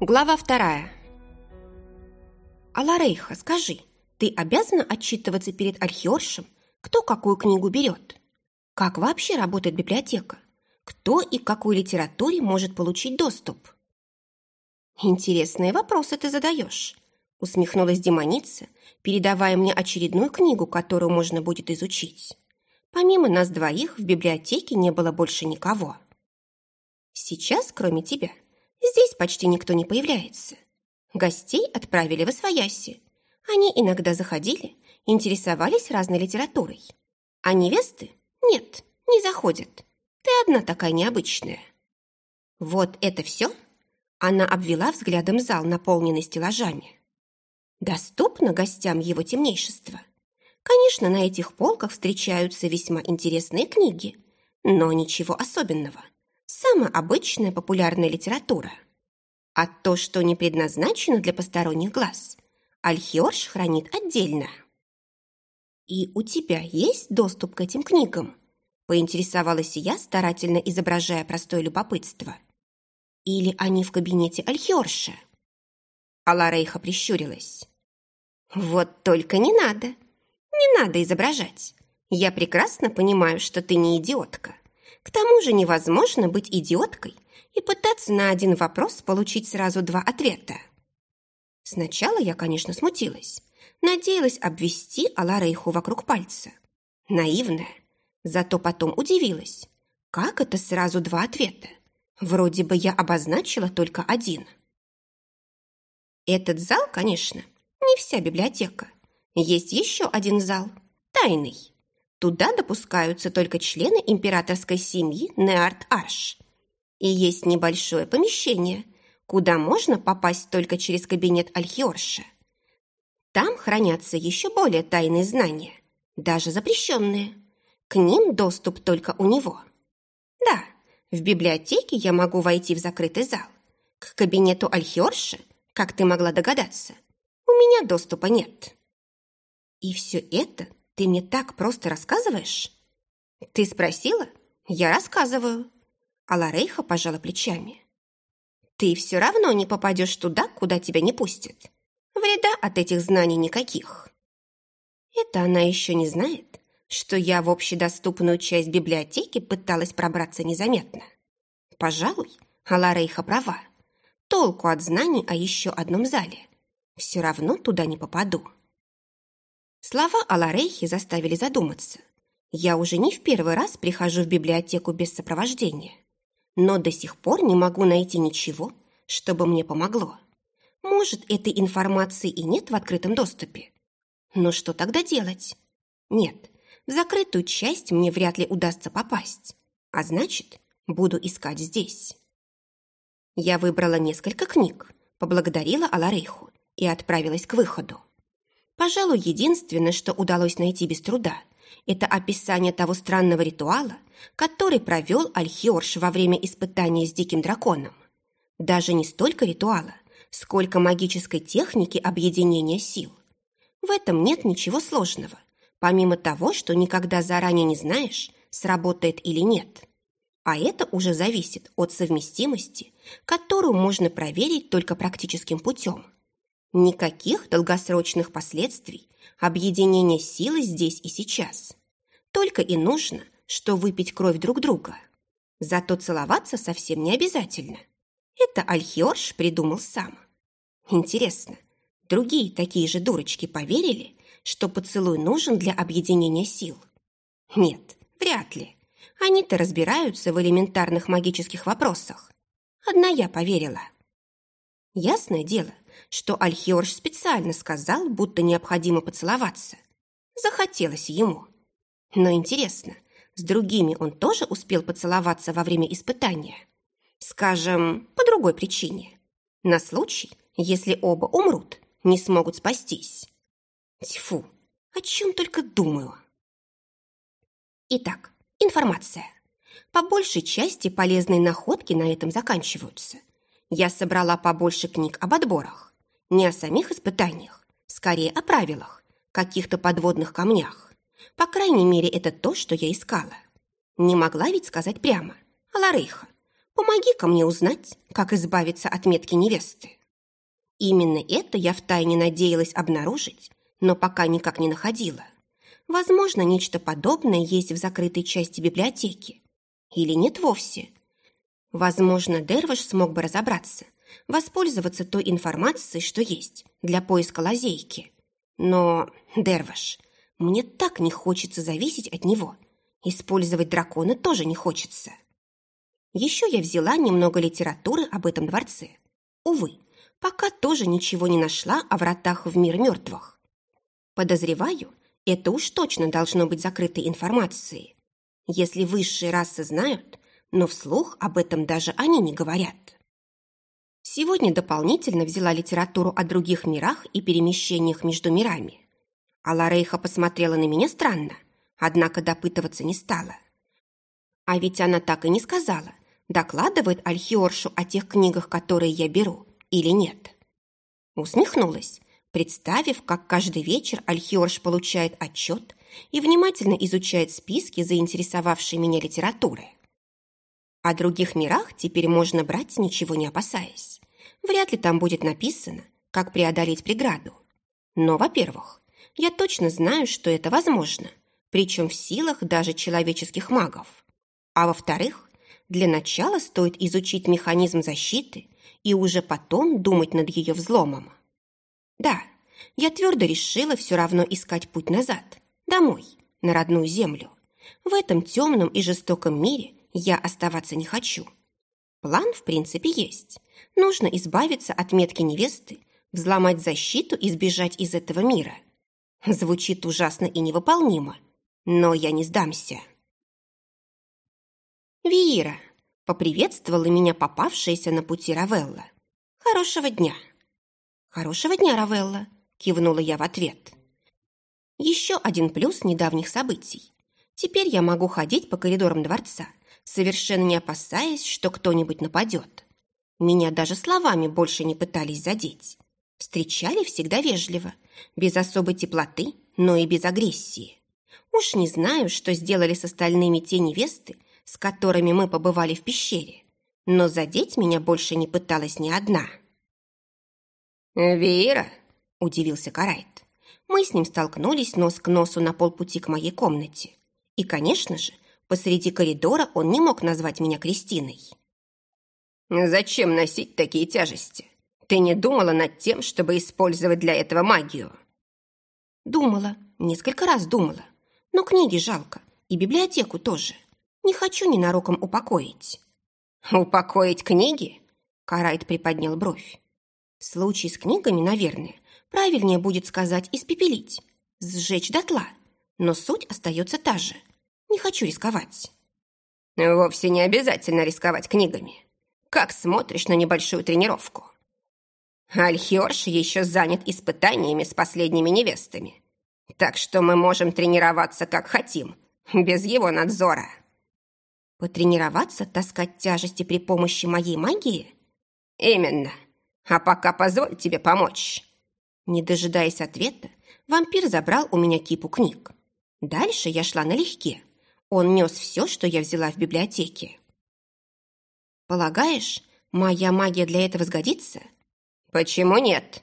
Глава вторая. Аларейха, скажи, ты обязана отчитываться перед архиоршем, кто какую книгу берет? Как вообще работает библиотека? Кто и к какой литературе может получить доступ? Интересные вопросы ты задаешь, усмехнулась демоница, передавая мне очередную книгу, которую можно будет изучить. Помимо нас двоих в библиотеке не было больше никого. Сейчас, кроме тебя, Здесь почти никто не появляется. Гостей отправили в Освояси. Они иногда заходили, интересовались разной литературой. А невесты? Нет, не заходят. Ты одна такая необычная. Вот это все? Она обвела взглядом зал, наполненный стеллажами. Доступно гостям его темнейшества. Конечно, на этих полках встречаются весьма интересные книги, но ничего особенного – Самая обычная популярная литература. А то, что не предназначено для посторонних глаз, Альхиорш хранит отдельно. «И у тебя есть доступ к этим книгам?» поинтересовалась я, старательно изображая простое любопытство. «Или они в кабинете Альхиорша?» Аларейха прищурилась. «Вот только не надо. Не надо изображать. Я прекрасно понимаю, что ты не идиотка. К тому же невозможно быть идиоткой и пытаться на один вопрос получить сразу два ответа. Сначала я, конечно, смутилась. Надеялась обвести Аларейху вокруг пальца. Наивная. Зато потом удивилась. Как это сразу два ответа? Вроде бы я обозначила только один. Этот зал, конечно, не вся библиотека. Есть еще один зал, тайный. Туда допускаются только члены императорской семьи Неарт-Арш. И есть небольшое помещение, куда можно попасть только через кабинет Альхиорша. Там хранятся еще более тайные знания, даже запрещенные. К ним доступ только у него. Да, в библиотеке я могу войти в закрытый зал. К кабинету Альхиорша, как ты могла догадаться, у меня доступа нет. И все это ты мне так просто рассказываешь? Ты спросила? Я рассказываю. А Ларейха пожала плечами. Ты все равно не попадешь туда, куда тебя не пустят. Вреда от этих знаний никаких. Это она еще не знает, что я в общедоступную часть библиотеки пыталась пробраться незаметно. Пожалуй, Аларейха права. Толку от знаний о еще одном зале. Все равно туда не попаду. Слова Аларейхи заставили задуматься. Я уже не в первый раз прихожу в библиотеку без сопровождения, но до сих пор не могу найти ничего, чтобы мне помогло. Может, этой информации и нет в открытом доступе. Но что тогда делать? Нет, в закрытую часть мне вряд ли удастся попасть, а значит, буду искать здесь. Я выбрала несколько книг, поблагодарила Аларейху и отправилась к выходу. Пожалуй, единственное, что удалось найти без труда, это описание того странного ритуала, который провел Альхиорш во время испытания с диким драконом. Даже не столько ритуала, сколько магической техники объединения сил. В этом нет ничего сложного, помимо того, что никогда заранее не знаешь, сработает или нет. А это уже зависит от совместимости, которую можно проверить только практическим путем – Никаких долгосрочных последствий объединения силы здесь и сейчас. Только и нужно, что выпить кровь друг друга. Зато целоваться совсем не обязательно. Это Альхиорш придумал сам. Интересно, другие такие же дурочки поверили, что поцелуй нужен для объединения сил? Нет, вряд ли. Они-то разбираются в элементарных магических вопросах. Одна я поверила. Ясное дело, что Альхиорж специально сказал, будто необходимо поцеловаться. Захотелось ему. Но интересно, с другими он тоже успел поцеловаться во время испытания? Скажем, по другой причине. На случай, если оба умрут, не смогут спастись. Тьфу, о чем только думаю. Итак, информация. По большей части полезные находки на этом заканчиваются. Я собрала побольше книг об отборах. Не о самих испытаниях, скорее о правилах, каких-то подводных камнях. По крайней мере, это то, что я искала. Не могла ведь сказать прямо. Аларейха, Помоги-ка мне узнать, как избавиться от метки невесты. Именно это я втайне надеялась обнаружить, но пока никак не находила. Возможно, нечто подобное есть в закрытой части библиотеки. Или нет вовсе. Возможно, Дервиш смог бы разобраться, воспользоваться той информацией, что есть, для поиска лазейки. Но, Дервиш, мне так не хочется зависеть от него. Использовать дракона тоже не хочется. Еще я взяла немного литературы об этом дворце. Увы, пока тоже ничего не нашла о вратах в мир мертвых. Подозреваю, это уж точно должно быть закрытой информацией. Если высшие расы знают, но вслух об этом даже они не говорят. Сегодня дополнительно взяла литературу о других мирах и перемещениях между мирами. А Ларейха посмотрела на меня странно, однако допытываться не стала. А ведь она так и не сказала, докладывает Альхиоршу о тех книгах, которые я беру, или нет. Усмехнулась, представив, как каждый вечер Альхиорш получает отчет и внимательно изучает списки заинтересовавшей меня литературы. О других мирах теперь можно брать, ничего не опасаясь. Вряд ли там будет написано, как преодолеть преграду. Но, во-первых, я точно знаю, что это возможно, причем в силах даже человеческих магов. А во-вторых, для начала стоит изучить механизм защиты и уже потом думать над ее взломом. Да, я твердо решила все равно искать путь назад, домой, на родную землю. В этом темном и жестоком мире я оставаться не хочу. План, в принципе, есть. Нужно избавиться от метки невесты, взломать защиту и сбежать из этого мира. Звучит ужасно и невыполнимо, но я не сдамся. «Виира!» — поприветствовала меня попавшаяся на пути Равелла. «Хорошего дня!» «Хорошего дня, Равелла!» — кивнула я в ответ. Еще один плюс недавних событий. Теперь я могу ходить по коридорам дворца, совершенно не опасаясь, что кто-нибудь нападет. Меня даже словами больше не пытались задеть. Встречали всегда вежливо, без особой теплоты, но и без агрессии. Уж не знаю, что сделали с остальными те невесты, с которыми мы побывали в пещере, но задеть меня больше не пыталась ни одна. «Вера!» – удивился Карайт. Мы с ним столкнулись нос к носу на полпути к моей комнате. И, конечно же, посреди коридора он не мог назвать меня Кристиной. «Зачем носить такие тяжести? Ты не думала над тем, чтобы использовать для этого магию?» «Думала, несколько раз думала. Но книги жалко, и библиотеку тоже. Не хочу ненароком упокоить». «Упокоить книги?» Карайт приподнял бровь. В случае с книгами, наверное, правильнее будет сказать «испепелить», «сжечь дотла». Но суть остается та же. Не хочу рисковать. Вовсе не обязательно рисковать книгами. Как смотришь на небольшую тренировку? Альхиорш еще занят испытаниями с последними невестами. Так что мы можем тренироваться как хотим, без его надзора. Потренироваться таскать тяжести при помощи моей магии? Именно. А пока позволь тебе помочь. Не дожидаясь ответа, вампир забрал у меня кипу книг. Дальше я шла налегке. Он нес все, что я взяла в библиотеке. «Полагаешь, моя магия для этого сгодится?» «Почему нет?»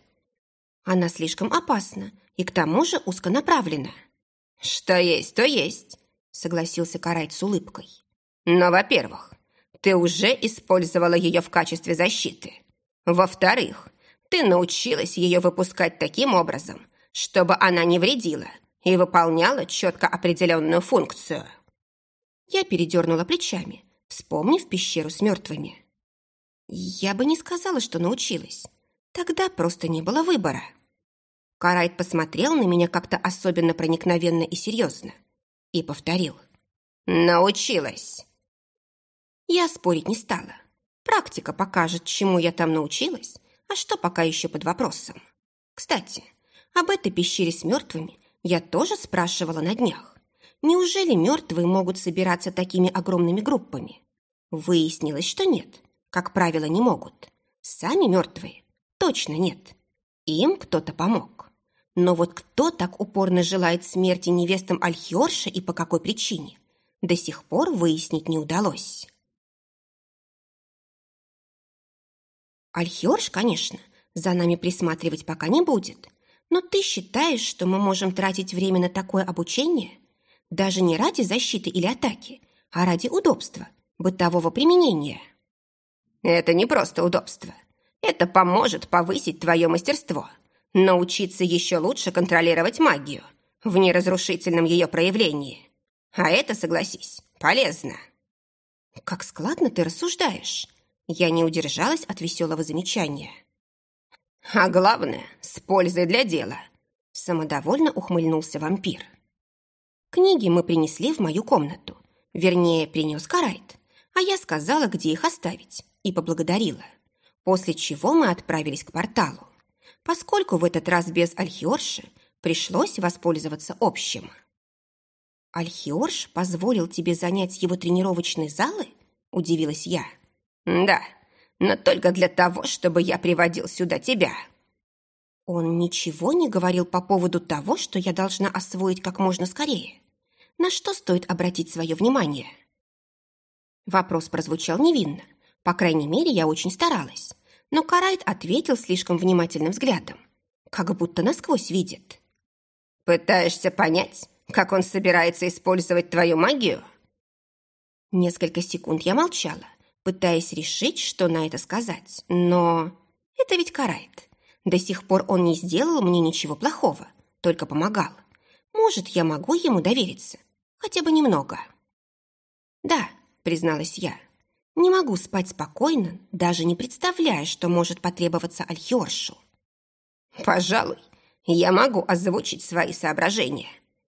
«Она слишком опасна и к тому же узконаправлена». «Что есть, то есть», — согласился Карайт с улыбкой. «Но, во-первых, ты уже использовала ее в качестве защиты. Во-вторых, ты научилась ее выпускать таким образом, чтобы она не вредила и выполняла четко определенную функцию». Я передернула плечами, вспомнив пещеру с мертвыми. Я бы не сказала, что научилась. Тогда просто не было выбора. Карайт посмотрел на меня как-то особенно проникновенно и серьезно и повторил. «Научилась!» Я спорить не стала. Практика покажет, чему я там научилась, а что пока еще под вопросом. Кстати, об этой пещере с мертвыми я тоже спрашивала на днях. Неужели мертвые могут собираться такими огромными группами? Выяснилось, что нет. Как правило, не могут. Сами мертвые? Точно нет. Им кто-то помог. Но вот кто так упорно желает смерти невестам Альхиорша и по какой причине, до сих пор выяснить не удалось. Альхиорж, конечно, за нами присматривать пока не будет. Но ты считаешь, что мы можем тратить время на такое обучение? Даже не ради защиты или атаки, а ради удобства, бытового применения. Это не просто удобство. Это поможет повысить твое мастерство, научиться еще лучше контролировать магию в неразрушительном ее проявлении. А это, согласись, полезно. Как складно ты рассуждаешь. Я не удержалась от веселого замечания. А главное, с пользой для дела. Самодовольно ухмыльнулся вампир. Книги мы принесли в мою комнату. Вернее, принес Карайт. А я сказала, где их оставить, и поблагодарила. После чего мы отправились к порталу. Поскольку в этот раз без Альхиорши, пришлось воспользоваться общим. «Альхиорш позволил тебе занять его тренировочные залы?» – удивилась я. «Да, но только для того, чтобы я приводил сюда тебя». Он ничего не говорил по поводу того, что я должна освоить как можно скорее. На что стоит обратить свое внимание? Вопрос прозвучал невинно. По крайней мере, я очень старалась. Но Карайт ответил слишком внимательным взглядом. Как будто насквозь видит. «Пытаешься понять, как он собирается использовать твою магию?» Несколько секунд я молчала, пытаясь решить, что на это сказать. Но это ведь Карайт. До сих пор он не сделал мне ничего плохого, только помогал. Может, я могу ему довериться? Хотя бы немного. Да, призналась я. Не могу спать спокойно, даже не представляя, что может потребоваться Альхиоршу. Пожалуй, я могу озвучить свои соображения.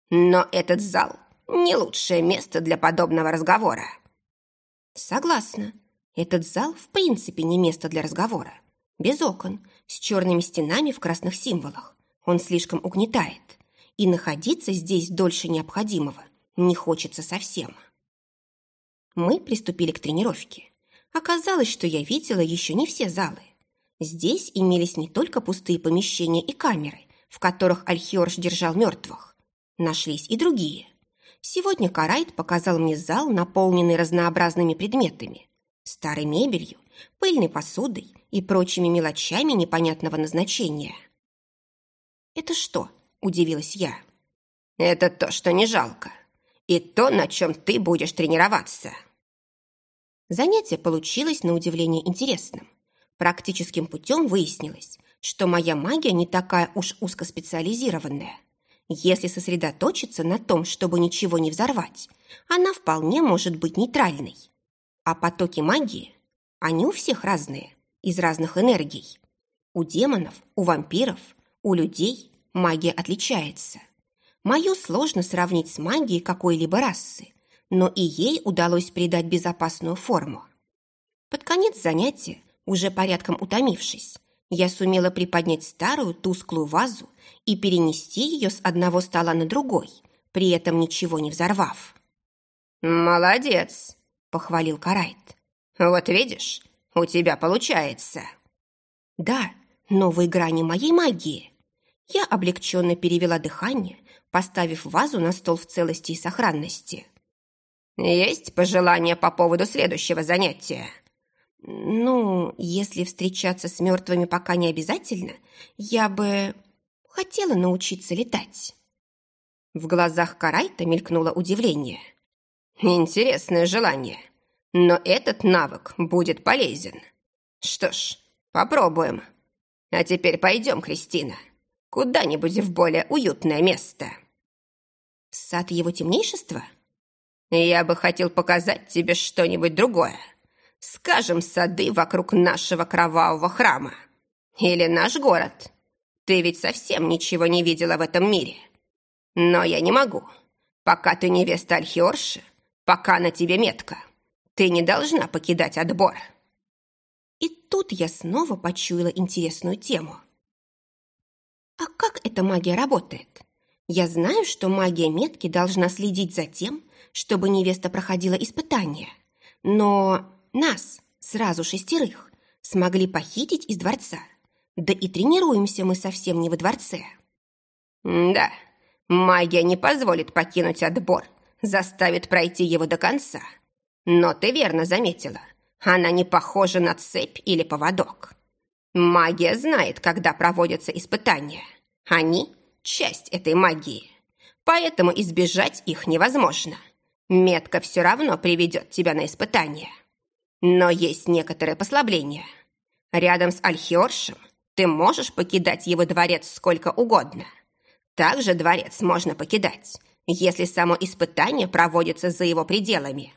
Но этот зал – не лучшее место для подобного разговора. Согласна. Этот зал в принципе не место для разговора. Без окон, с черными стенами в красных символах. Он слишком угнетает. И находиться здесь дольше необходимого не хочется совсем. Мы приступили к тренировке. Оказалось, что я видела еще не все залы. Здесь имелись не только пустые помещения и камеры, в которых Альхиорж держал мертвых. Нашлись и другие. Сегодня Карайт показал мне зал, наполненный разнообразными предметами. Старой мебелью, пыльной посудой и прочими мелочами непонятного назначения. «Это что?» – удивилась я. «Это то, что не жалко. И то, на чем ты будешь тренироваться». Занятие получилось на удивление интересным. Практическим путем выяснилось, что моя магия не такая уж узкоспециализированная. Если сосредоточиться на том, чтобы ничего не взорвать, она вполне может быть нейтральной. А потоки магии, они у всех разные, из разных энергий. У демонов, у вампиров, у людей магия отличается. Мою сложно сравнить с магией какой-либо расы, но и ей удалось придать безопасную форму. Под конец занятия, уже порядком утомившись, я сумела приподнять старую тусклую вазу и перенести ее с одного стола на другой, при этом ничего не взорвав. «Молодец!» – похвалил Карайт. «Вот видишь, у тебя получается!» «Да, новые грани моей магии!» Я облегченно перевела дыхание, поставив вазу на стол в целости и сохранности. «Есть пожелания по поводу следующего занятия?» «Ну, если встречаться с мертвыми пока не обязательно, я бы хотела научиться летать». В глазах Карайта мелькнуло удивление. «Интересное желание, но этот навык будет полезен. Что ж, попробуем. А теперь пойдем, Кристина, куда-нибудь в более уютное место». «В сад его темнейшества?» Я бы хотел показать тебе что-нибудь другое. Скажем, сады вокруг нашего кровавого храма. Или наш город. Ты ведь совсем ничего не видела в этом мире. Но я не могу. Пока ты невеста Альхиорши, пока на тебе метка, ты не должна покидать отбор. И тут я снова почуяла интересную тему. А как эта магия работает? Я знаю, что магия метки должна следить за тем, чтобы невеста проходила испытания. Но нас, сразу шестерых, смогли похитить из дворца. Да и тренируемся мы совсем не во дворце. Да, магия не позволит покинуть отбор, заставит пройти его до конца. Но ты верно заметила, она не похожа на цепь или поводок. Магия знает, когда проводятся испытания. Они – часть этой магии. Поэтому избежать их невозможно. Метка все равно приведет тебя на испытание. Но есть некоторые послабления. Рядом с Альхиоршем ты можешь покидать его дворец сколько угодно. Также дворец можно покидать, если само испытание проводится за его пределами.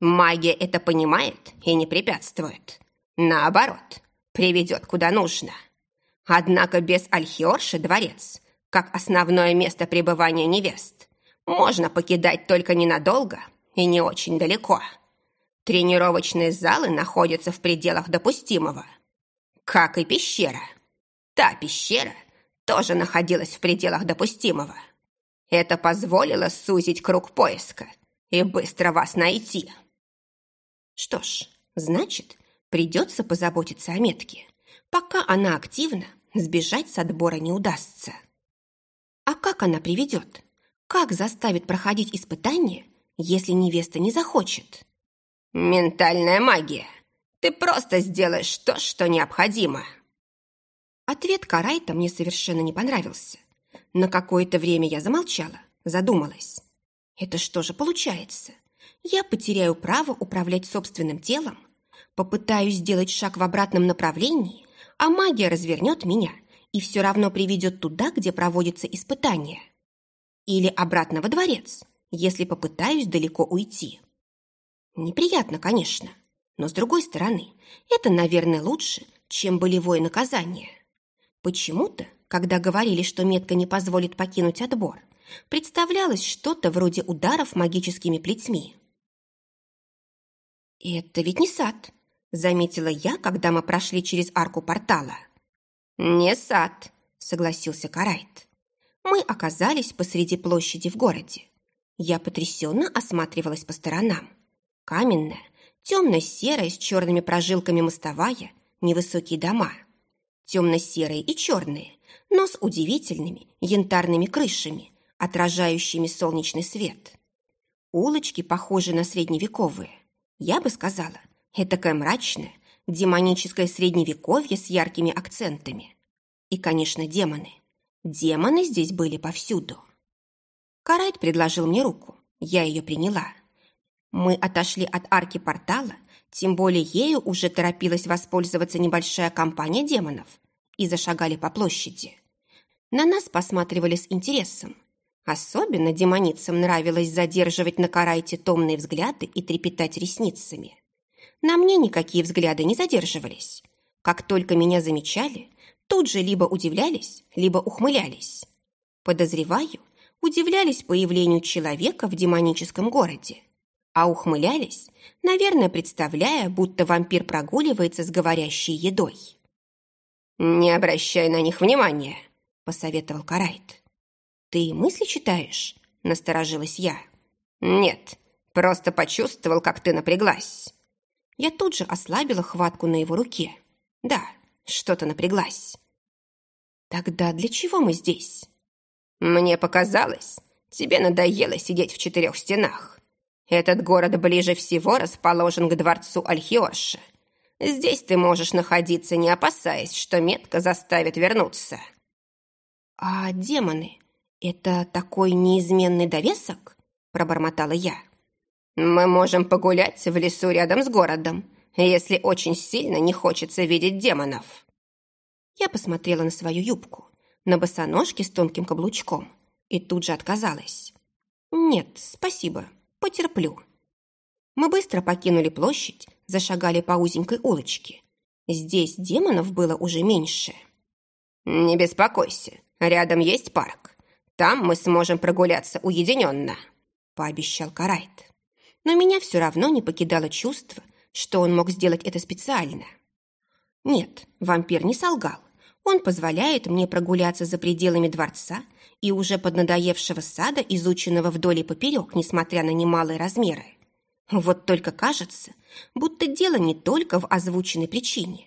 Магия это понимает и не препятствует. Наоборот, приведет куда нужно. Однако без Альхиорши дворец, как основное место пребывания невест, можно покидать только ненадолго и не очень далеко. Тренировочные залы находятся в пределах допустимого. Как и пещера. Та пещера тоже находилась в пределах допустимого. Это позволило сузить круг поиска и быстро вас найти. Что ж, значит, Придется позаботиться о метке. Пока она активна, сбежать с отбора не удастся. А как она приведет? Как заставит проходить испытание, если невеста не захочет? Ментальная магия. Ты просто сделаешь то, что необходимо. Ответ Карайта мне совершенно не понравился. На какое-то время я замолчала, задумалась. Это что же получается? Я потеряю право управлять собственным телом, Попытаюсь сделать шаг в обратном направлении, а магия развернет меня и все равно приведет туда, где проводится испытание. Или обратно во дворец, если попытаюсь далеко уйти. Неприятно, конечно, но с другой стороны, это, наверное, лучше, чем болевое наказание. Почему-то, когда говорили, что метка не позволит покинуть отбор, представлялось что-то вроде ударов магическими плетьми. «Это ведь не сад», Заметила я, когда мы прошли через арку портала. «Не сад», — согласился Карайт. Мы оказались посреди площади в городе. Я потрясенно осматривалась по сторонам. Каменная, темно-серая с черными прожилками мостовая, невысокие дома. Темно-серые и черные, но с удивительными янтарными крышами, отражающими солнечный свет. Улочки похожи на средневековые. Я бы сказала, Этакое мрачное, демоническое средневековье с яркими акцентами. И, конечно, демоны. Демоны здесь были повсюду. Карайт предложил мне руку. Я ее приняла. Мы отошли от арки портала, тем более ею уже торопилась воспользоваться небольшая компания демонов, и зашагали по площади. На нас посматривали с интересом. Особенно демоницам нравилось задерживать на Карайте томные взгляды и трепетать ресницами. На мне никакие взгляды не задерживались. Как только меня замечали, тут же либо удивлялись, либо ухмылялись. Подозреваю, удивлялись появлению человека в демоническом городе, а ухмылялись, наверное, представляя, будто вампир прогуливается с говорящей едой. «Не обращай на них внимания», — посоветовал Карайт. «Ты мысли читаешь?» — насторожилась я. «Нет, просто почувствовал, как ты напряглась». Я тут же ослабила хватку на его руке. Да, что-то напряглась. Тогда для чего мы здесь? Мне показалось, тебе надоело сидеть в четырех стенах. Этот город ближе всего расположен к дворцу Альхиоши. Здесь ты можешь находиться, не опасаясь, что метка заставит вернуться. А демоны — это такой неизменный довесок? Пробормотала я. Мы можем погулять в лесу рядом с городом, если очень сильно не хочется видеть демонов. Я посмотрела на свою юбку, на босоножки с тонким каблучком, и тут же отказалась. Нет, спасибо, потерплю. Мы быстро покинули площадь, зашагали по узенькой улочке. Здесь демонов было уже меньше. «Не беспокойся, рядом есть парк. Там мы сможем прогуляться уединенно», — пообещал Карайт но меня все равно не покидало чувство, что он мог сделать это специально. Нет, вампир не солгал. Он позволяет мне прогуляться за пределами дворца и уже поднадоевшего сада, изученного вдоль и поперек, несмотря на немалые размеры. Вот только кажется, будто дело не только в озвученной причине.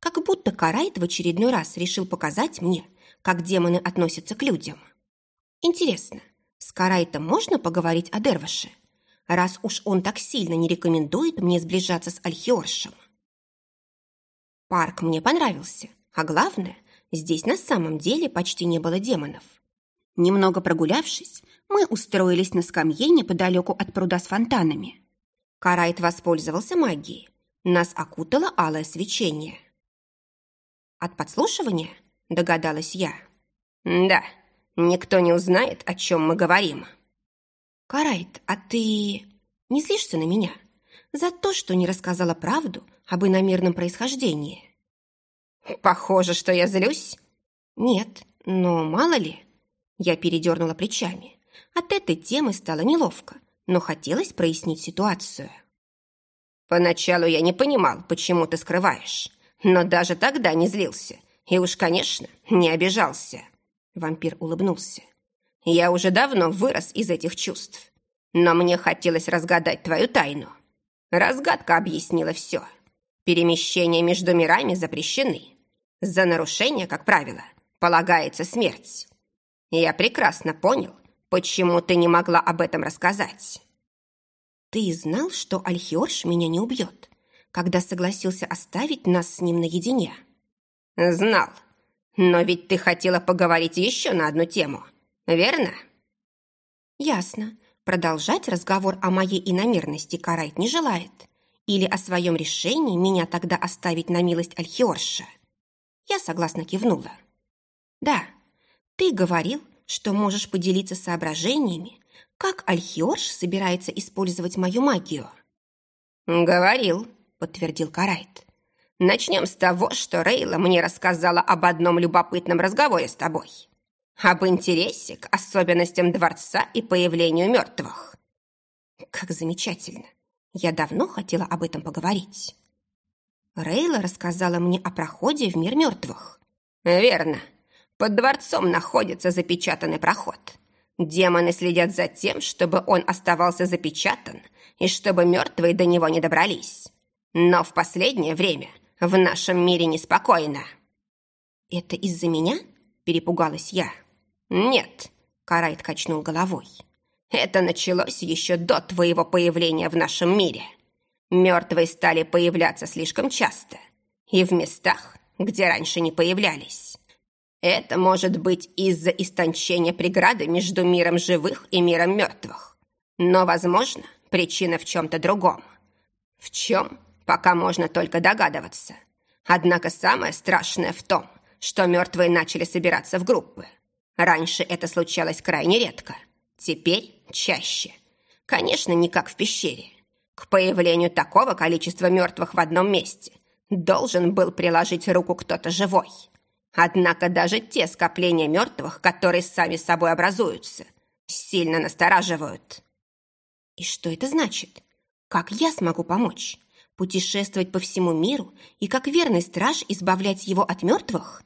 Как будто Карайт в очередной раз решил показать мне, как демоны относятся к людям. Интересно, с Карайтом можно поговорить о Дерваше? Раз уж он так сильно не рекомендует мне сближаться с Альхиоршем. Парк мне понравился, а главное, здесь на самом деле почти не было демонов. Немного прогулявшись, мы устроились на скамье неподалеку от пруда с фонтанами. Карайт воспользовался магией. Нас окутало алое свечение. «От подслушивания?» – догадалась я. «Да, никто не узнает, о чем мы говорим». «Карайт, а ты не злишься на меня за то, что не рассказала правду об иномерном происхождении?» «Похоже, что я злюсь». «Нет, но мало ли». Я передернула плечами. От этой темы стало неловко, но хотелось прояснить ситуацию. «Поначалу я не понимал, почему ты скрываешь, но даже тогда не злился и уж, конечно, не обижался». Вампир улыбнулся. «Я уже давно вырос из этих чувств, но мне хотелось разгадать твою тайну. Разгадка объяснила все. Перемещения между мирами запрещены. За нарушение, как правило, полагается смерть. Я прекрасно понял, почему ты не могла об этом рассказать. Ты знал, что Альхиорш меня не убьет, когда согласился оставить нас с ним наедине? Знал. Но ведь ты хотела поговорить еще на одну тему, верно? Ясно. Продолжать разговор о моей иномерности Карайт не желает. Или о своем решении меня тогда оставить на милость Альхиорша. Я согласно кивнула. Да, ты говорил, что можешь поделиться соображениями, как Альхиорш собирается использовать мою магию. «Говорил», — подтвердил Карайт. «Начнем с того, что Рейла мне рассказала об одном любопытном разговоре с тобой. Об интересе к особенностям дворца и появлению мертвых». «Как замечательно! Я давно хотела об этом поговорить». Рейла рассказала мне о проходе в мир мертвых. «Верно. Под дворцом находится запечатанный проход. Демоны следят за тем, чтобы он оставался запечатан и чтобы мертвые до него не добрались. Но в последнее время в нашем мире неспокойно». «Это из-за меня?» – перепугалась я. «Нет», – Карайт качнул головой. «Это началось еще до твоего появления в нашем мире. Мертвые стали появляться слишком часто и в местах, где раньше не появлялись. Это может быть из-за истончения преграды между миром живых и миром мертвых. Но, возможно, причина в чем-то другом. В чем, пока можно только догадываться. Однако самое страшное в том, что мертвые начали собираться в группы. Раньше это случалось крайне редко. Теперь чаще. Конечно, не как в пещере. К появлению такого количества мертвых в одном месте должен был приложить руку кто-то живой. Однако даже те скопления мертвых, которые сами собой образуются, сильно настораживают. И что это значит? Как я смогу помочь? Путешествовать по всему миру и как верный страж избавлять его от мертвых?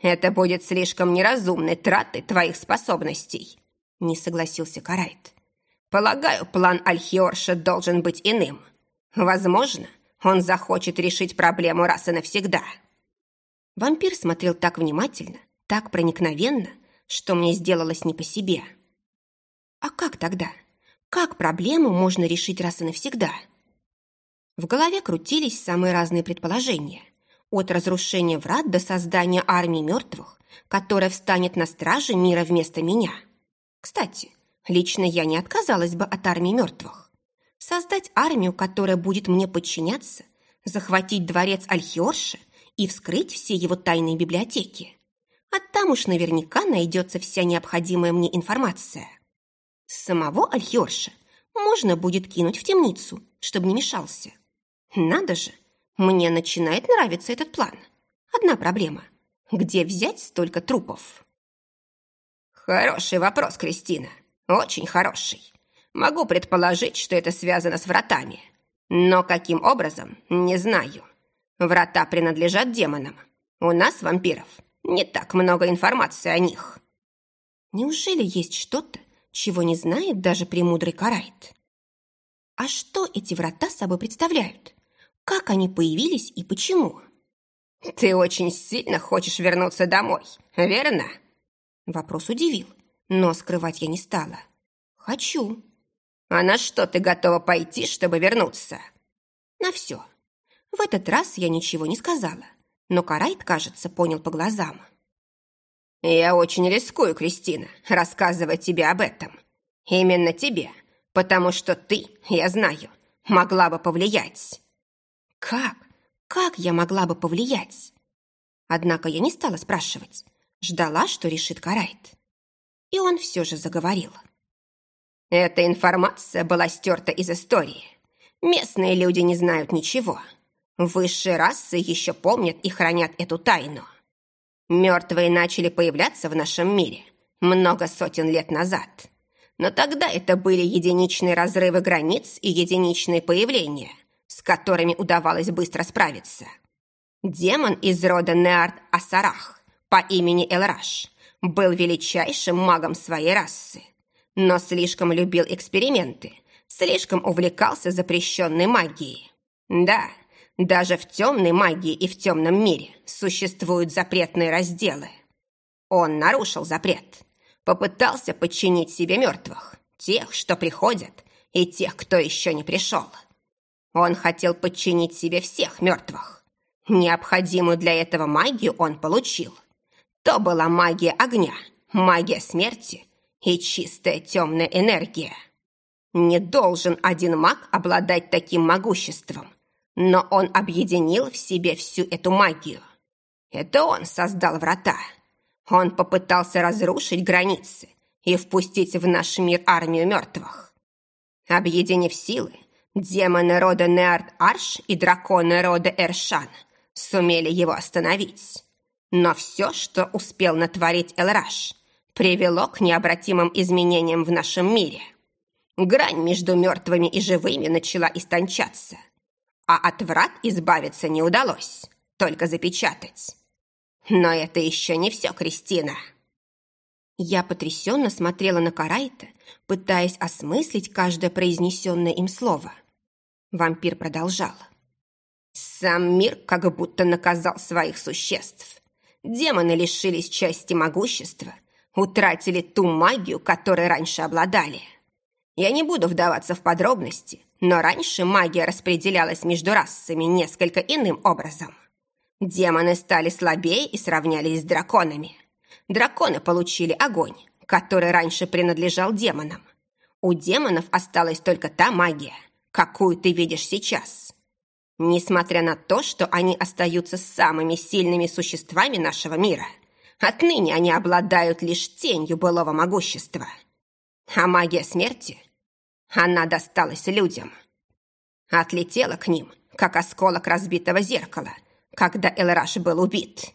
Это будет слишком неразумной тратой твоих способностей, не согласился Карайт. Полагаю, план Альхиорша должен быть иным. Возможно, он захочет решить проблему раз и навсегда. Вампир смотрел так внимательно, так проникновенно, что мне сделалось не по себе. А как тогда? Как проблему можно решить раз и навсегда? В голове крутились самые разные предположения. От разрушения врат до создания армии мертвых, которая встанет на страже мира вместо меня. Кстати, лично я не отказалась бы от армии мертвых. Создать армию, которая будет мне подчиняться, захватить дворец Альхиорши и вскрыть все его тайные библиотеки. А там уж наверняка найдется вся необходимая мне информация. Самого Альхиорша можно будет кинуть в темницу, чтобы не мешался. Надо же, мне начинает нравиться этот план. Одна проблема. Где взять столько трупов? Хороший вопрос, Кристина. Очень хороший. Могу предположить, что это связано с вратами. Но каким образом, не знаю. Врата принадлежат демонам. У нас, вампиров, не так много информации о них. Неужели есть что-то, чего не знает даже премудрый Карайт? А что эти врата собой представляют? Как они появились и почему? Ты очень сильно хочешь вернуться домой, верно? Вопрос удивил, но скрывать я не стала. Хочу. А на что ты готова пойти, чтобы вернуться? На все. В этот раз я ничего не сказала, но Карайт, кажется, понял по глазам. «Я очень рискую, Кристина, рассказывать тебе об этом. Именно тебе, потому что ты, я знаю, могла бы повлиять». «Как? Как я могла бы повлиять?» Однако я не стала спрашивать. Ждала, что решит Карайт. И он все же заговорил. Эта информация была стерта из истории. Местные люди не знают ничего. Высшие расы еще помнят и хранят эту тайну. Мертвые начали появляться в нашем мире много сотен лет назад. Но тогда это были единичные разрывы границ и единичные появления, с которыми удавалось быстро справиться. Демон из рода Неарт-Асарах по имени Элраш был величайшим магом своей расы, но слишком любил эксперименты, слишком увлекался запрещенной магией. Да, даже в темной магии и в темном мире существуют запретные разделы. Он нарушил запрет, попытался подчинить себе мертвых, тех, что приходят, и тех, кто еще не пришел. Он хотел подчинить себе всех мертвых. Необходимую для этого магию он получил. То была магия огня, магия смерти и чистая темная энергия. Не должен один маг обладать таким могуществом, но он объединил в себе всю эту магию. Это он создал врата. Он попытался разрушить границы и впустить в наш мир армию мертвых. Объединив силы, демоны рода Неарт-Арш и драконы рода Эршан сумели его остановить. Но все, что успел натворить Элраш, привело к необратимым изменениям в нашем мире. Грань между мертвыми и живыми начала истончаться – а от врат избавиться не удалось, только запечатать. Но это еще не все, Кристина. Я потрясенно смотрела на Карайта, пытаясь осмыслить каждое произнесенное им слово. Вампир продолжал. Сам мир как будто наказал своих существ. Демоны лишились части могущества, утратили ту магию, которой раньше обладали. Я не буду вдаваться в подробности, но раньше магия распределялась между расами несколько иным образом. Демоны стали слабее и сравнялись с драконами. Драконы получили огонь, который раньше принадлежал демонам. У демонов осталась только та магия, какую ты видишь сейчас. Несмотря на то, что они остаются самыми сильными существами нашего мира, отныне они обладают лишь тенью былого могущества. А магия смерти она досталась людям. Отлетела к ним, как осколок разбитого зеркала, когда Элраш был убит.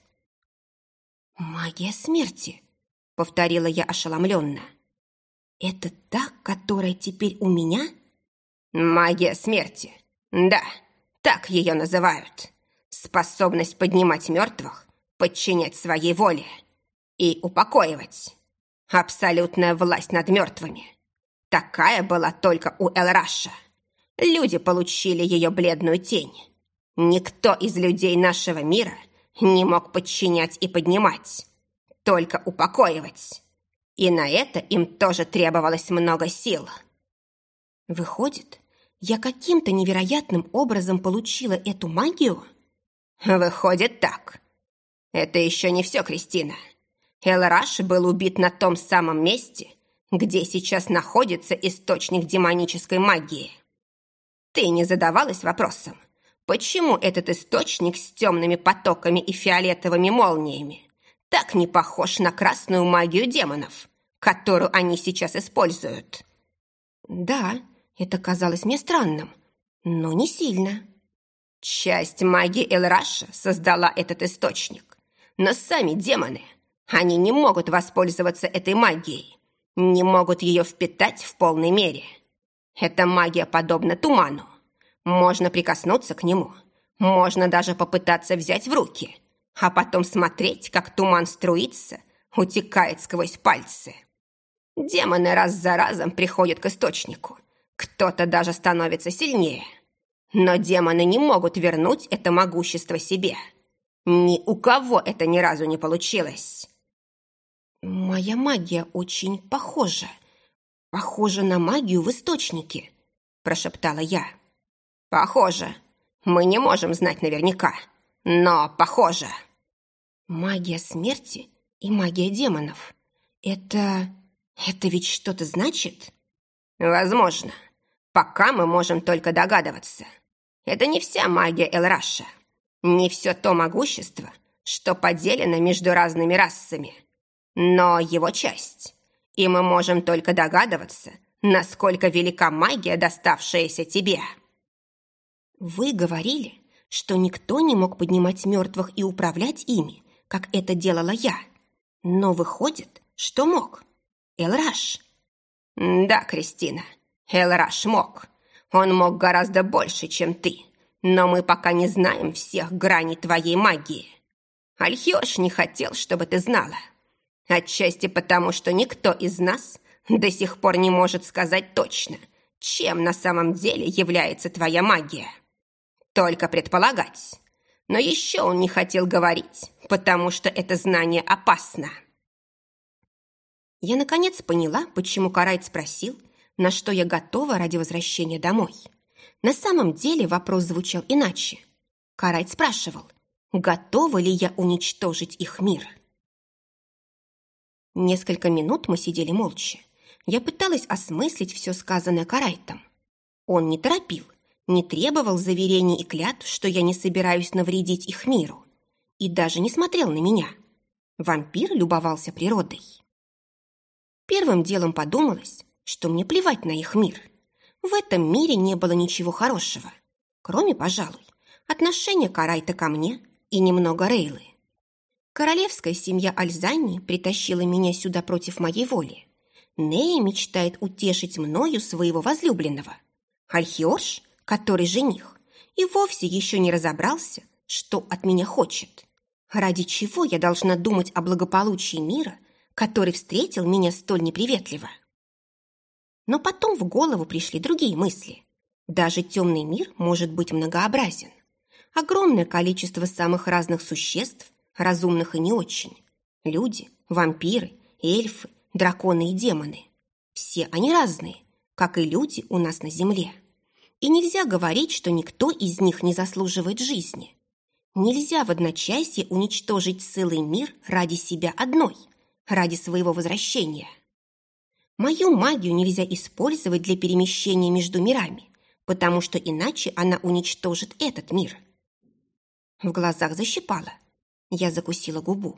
«Магия смерти», — повторила я ошеломленно. «Это та, которая теперь у меня?» «Магия смерти. Да, так ее называют. Способность поднимать мертвых, подчинять своей воле и упокоивать. Абсолютная власть над мертвыми. Такая была только у Элраша. Люди получили ее бледную тень. Никто из людей нашего мира не мог подчинять и поднимать, только упокоивать. И на это им тоже требовалось много сил. Выходит, я каким-то невероятным образом получила эту магию? Выходит так. Это еще не все, Кристина. Элраш был убит на том самом месте, где сейчас находится источник демонической магии. Ты не задавалась вопросом, почему этот источник с темными потоками и фиолетовыми молниями так не похож на красную магию демонов, которую они сейчас используют? Да, это казалось мне странным, но не сильно. Часть магии Элраша создала этот источник, но сами демоны, они не могут воспользоваться этой магией, не могут ее впитать в полной мере. Эта магия подобна туману. Можно прикоснуться к нему, можно даже попытаться взять в руки, а потом смотреть, как туман струится, утекает сквозь пальцы. Демоны раз за разом приходят к источнику. Кто-то даже становится сильнее. Но демоны не могут вернуть это могущество себе. Ни у кого это ни разу не получилось. «Моя магия очень похожа. Похожа на магию в источнике», – прошептала я. «Похоже. Мы не можем знать наверняка, но похоже. Магия смерти и магия демонов. Это... это ведь что-то значит? Возможно. Пока мы можем только догадываться. Это не вся магия Элраша. Не все то могущество, что поделено между разными расами. Но его часть. И мы можем только догадываться, насколько велика магия, доставшаяся тебе. Вы говорили, что никто не мог поднимать мертвых и управлять ими, как это делала я. Но выходит, что мог. Элраш. Да, Кристина, Элраш мог. Он мог гораздо больше, чем ты. Но мы пока не знаем всех граней твоей магии. Альхиош не хотел, чтобы ты знала. Отчасти потому, что никто из нас до сих пор не может сказать точно, чем на самом деле является твоя магия. Только предполагать. Но еще он не хотел говорить, потому что это знание опасно. Я наконец поняла, почему Карайт спросил, на что я готова ради возвращения домой. На самом деле вопрос звучал иначе. Карайт спрашивал, готова ли я уничтожить их мир. Несколько минут мы сидели молча. Я пыталась осмыслить все сказанное Карайтом. Он не торопил, не требовал заверений и клятв, что я не собираюсь навредить их миру, и даже не смотрел на меня. Вампир любовался природой. Первым делом подумалось, что мне плевать на их мир. В этом мире не было ничего хорошего, кроме, пожалуй, отношения Карайта ко мне и немного Рейлы. Королевская семья Альзани притащила меня сюда против моей воли. Нея мечтает утешить мною своего возлюбленного. Альхиорш, который жених, и вовсе еще не разобрался, что от меня хочет. Ради чего я должна думать о благополучии мира, который встретил меня столь неприветливо? Но потом в голову пришли другие мысли. Даже темный мир может быть многообразен. Огромное количество самых разных существ разумных и не очень. Люди, вампиры, эльфы, драконы и демоны. Все они разные, как и люди у нас на земле. И нельзя говорить, что никто из них не заслуживает жизни. Нельзя в одночасье уничтожить целый мир ради себя одной, ради своего возвращения. Мою магию нельзя использовать для перемещения между мирами, потому что иначе она уничтожит этот мир. В глазах защипало. Я закусила губу.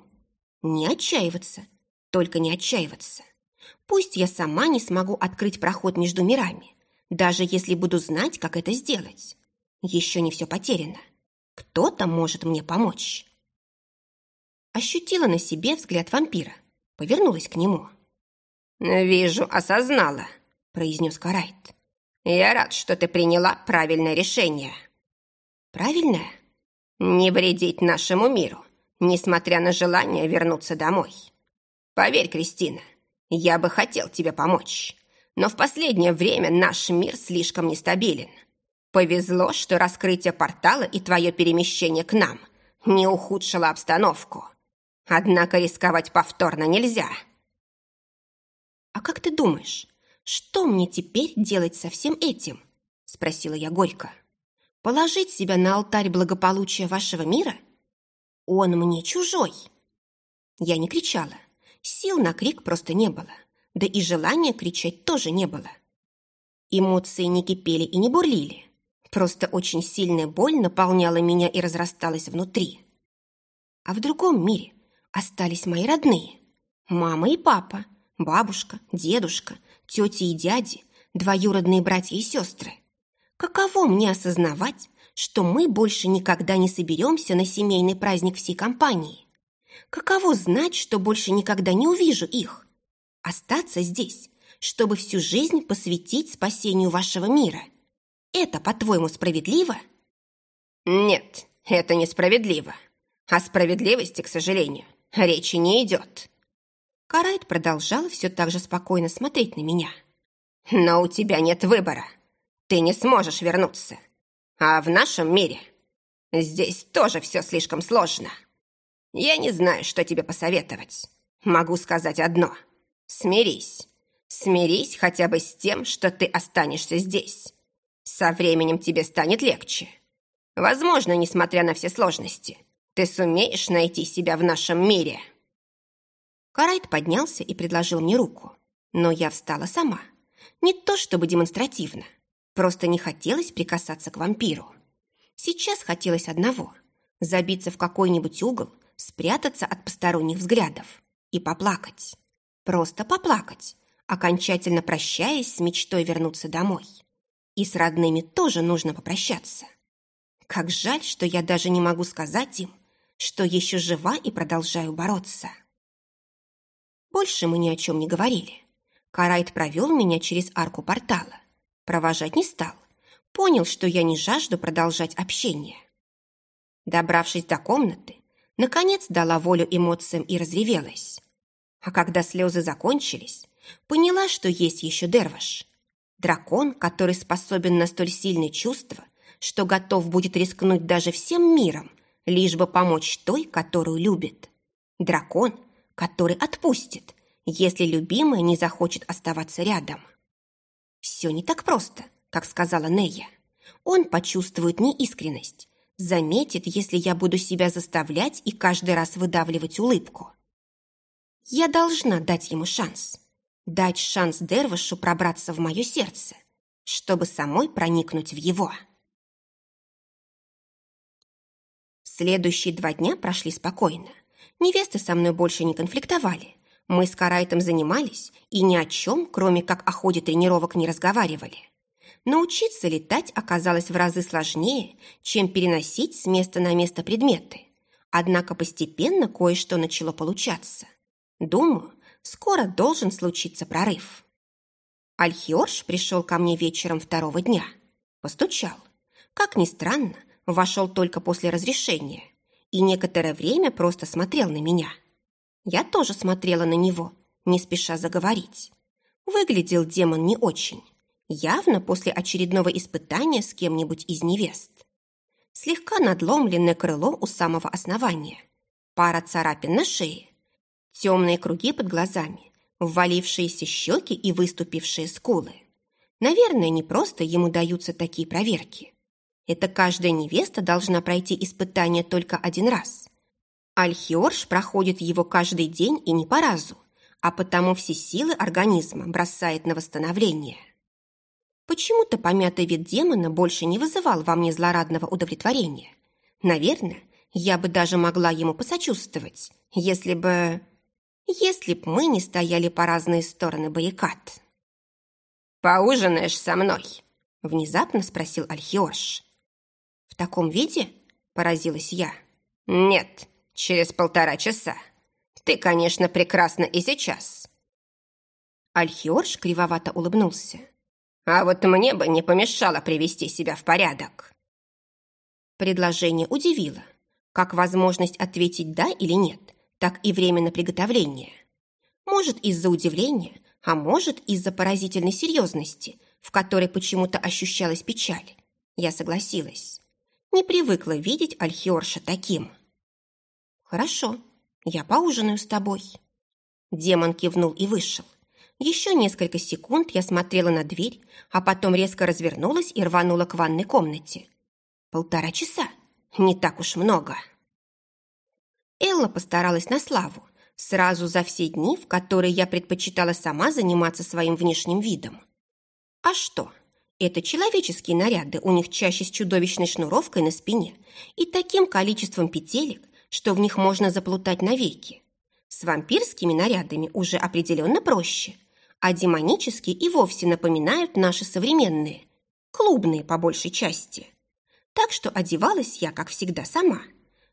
Не отчаиваться, только не отчаиваться. Пусть я сама не смогу открыть проход между мирами, даже если буду знать, как это сделать. Еще не все потеряно. Кто-то может мне помочь. Ощутила на себе взгляд вампира, повернулась к нему. «Вижу, осознала», — произнес Карайт. «Я рад, что ты приняла правильное решение». «Правильное?» «Не вредить нашему миру, несмотря на желание вернуться домой. Поверь, Кристина, я бы хотел тебе помочь, но в последнее время наш мир слишком нестабилен. Повезло, что раскрытие портала и твое перемещение к нам не ухудшило обстановку. Однако рисковать повторно нельзя. «А как ты думаешь, что мне теперь делать со всем этим?» – спросила я горько. «Положить себя на алтарь благополучия вашего мира – он мне чужой. Я не кричала. Сил на крик просто не было. Да и желания кричать тоже не было. Эмоции не кипели и не бурлили. Просто очень сильная боль наполняла меня и разрасталась внутри. А в другом мире остались мои родные. Мама и папа, бабушка, дедушка, тети и дяди, двоюродные братья и сестры. Каково мне осознавать, что мы больше никогда не соберемся на семейный праздник всей компании. Каково знать, что больше никогда не увижу их? Остаться здесь, чтобы всю жизнь посвятить спасению вашего мира. Это, по-твоему, справедливо? Нет, это несправедливо. О справедливости, к сожалению, речи не идет. Карайт продолжал все так же спокойно смотреть на меня. Но у тебя нет выбора. Ты не сможешь вернуться. А в нашем мире здесь тоже все слишком сложно. Я не знаю, что тебе посоветовать. Могу сказать одно. Смирись. Смирись хотя бы с тем, что ты останешься здесь. Со временем тебе станет легче. Возможно, несмотря на все сложности, ты сумеешь найти себя в нашем мире». Карайт поднялся и предложил мне руку, но я встала сама. Не то чтобы демонстративно, просто не хотелось прикасаться к вампиру. Сейчас хотелось одного – забиться в какой-нибудь угол, спрятаться от посторонних взглядов и поплакать. Просто поплакать, окончательно прощаясь с мечтой вернуться домой. И с родными тоже нужно попрощаться. Как жаль, что я даже не могу сказать им, что еще жива и продолжаю бороться. Больше мы ни о чем не говорили. Карайт провел меня через арку портала. Провожать не стал. Понял, что я не жажду продолжать общение. Добравшись до комнаты, наконец дала волю эмоциям и разревелась. А когда слезы закончились, поняла, что есть еще Дерваш. Дракон, который способен на столь сильные чувства, что готов будет рискнуть даже всем миром, лишь бы помочь той, которую любит. Дракон, который отпустит, если любимая не захочет оставаться рядом. Все не так просто, как сказала Нея. Он почувствует неискренность, заметит, если я буду себя заставлять и каждый раз выдавливать улыбку. Я должна дать ему шанс. Дать шанс Дервашу пробраться в мое сердце, чтобы самой проникнуть в его. Следующие два дня прошли спокойно. Невесты со мной больше не конфликтовали. Мы с Карайтом занимались и ни о чем, кроме как о ходе тренировок, не разговаривали. Научиться летать оказалось в разы сложнее, чем переносить с места на место предметы. Однако постепенно кое-что начало получаться. Думаю, скоро должен случиться прорыв. Альхиорш пришел ко мне вечером второго дня. Постучал. Как ни странно, вошел только после разрешения и некоторое время просто смотрел на меня. Я тоже смотрела на него, не спеша заговорить. Выглядел демон не очень. Явно после очередного испытания с кем-нибудь из невест. Слегка надломленное крыло у самого основания. Пара царапин на шее. Темные круги под глазами. Ввалившиеся щеки и выступившие скулы. Наверное, не просто ему даются такие проверки. Это каждая невеста должна пройти испытание только один раз. Альхиорш проходит его каждый день и не по разу, а потому все силы организма бросает на восстановление. Почему-то помятый вид демона больше не вызывал во мне злорадного удовлетворения. Наверное, я бы даже могла ему посочувствовать, если бы... Если б мы не стояли по разные стороны баррикад. «Поужинаешь со мной?» – внезапно спросил Альхиош. «В таком виде?» – поразилась я. «Нет, через полтора часа. Ты, конечно, прекрасна и сейчас». Альхиорш кривовато улыбнулся. А вот мне бы не помешало привести себя в порядок. Предложение удивило. Как возможность ответить «да» или «нет», так и время на приготовление. Может, из-за удивления, а может, из-за поразительной серьезности, в которой почему-то ощущалась печаль. Я согласилась. Не привыкла видеть Альхиорша таким. «Хорошо, я поужинаю с тобой». Демон кивнул и вышел. Еще несколько секунд я смотрела на дверь, а потом резко развернулась и рванула к ванной комнате. Полтора часа. Не так уж много. Элла постаралась на славу, сразу за все дни, в которые я предпочитала сама заниматься своим внешним видом. А что? Это человеческие наряды, у них чаще с чудовищной шнуровкой на спине и таким количеством петелек, что в них можно заплутать навеки. С вампирскими нарядами уже определенно проще а демонические и вовсе напоминают наши современные, клубные по большей части. Так что одевалась я, как всегда, сама.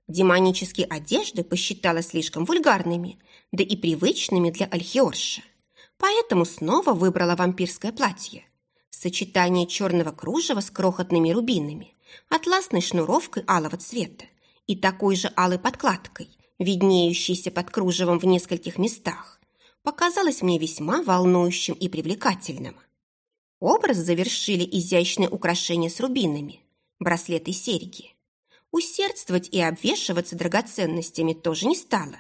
Демонические одежды посчитала слишком вульгарными, да и привычными для альхиорша. Поэтому снова выбрала вампирское платье. Сочетание черного кружева с крохотными рубинами, атласной шнуровкой алого цвета и такой же алой подкладкой, виднеющейся под кружевом в нескольких местах, показалось мне весьма волнующим и привлекательным. Образ завершили изящные украшения с рубинами, браслеты и серьги. Усердствовать и обвешиваться драгоценностями тоже не стала.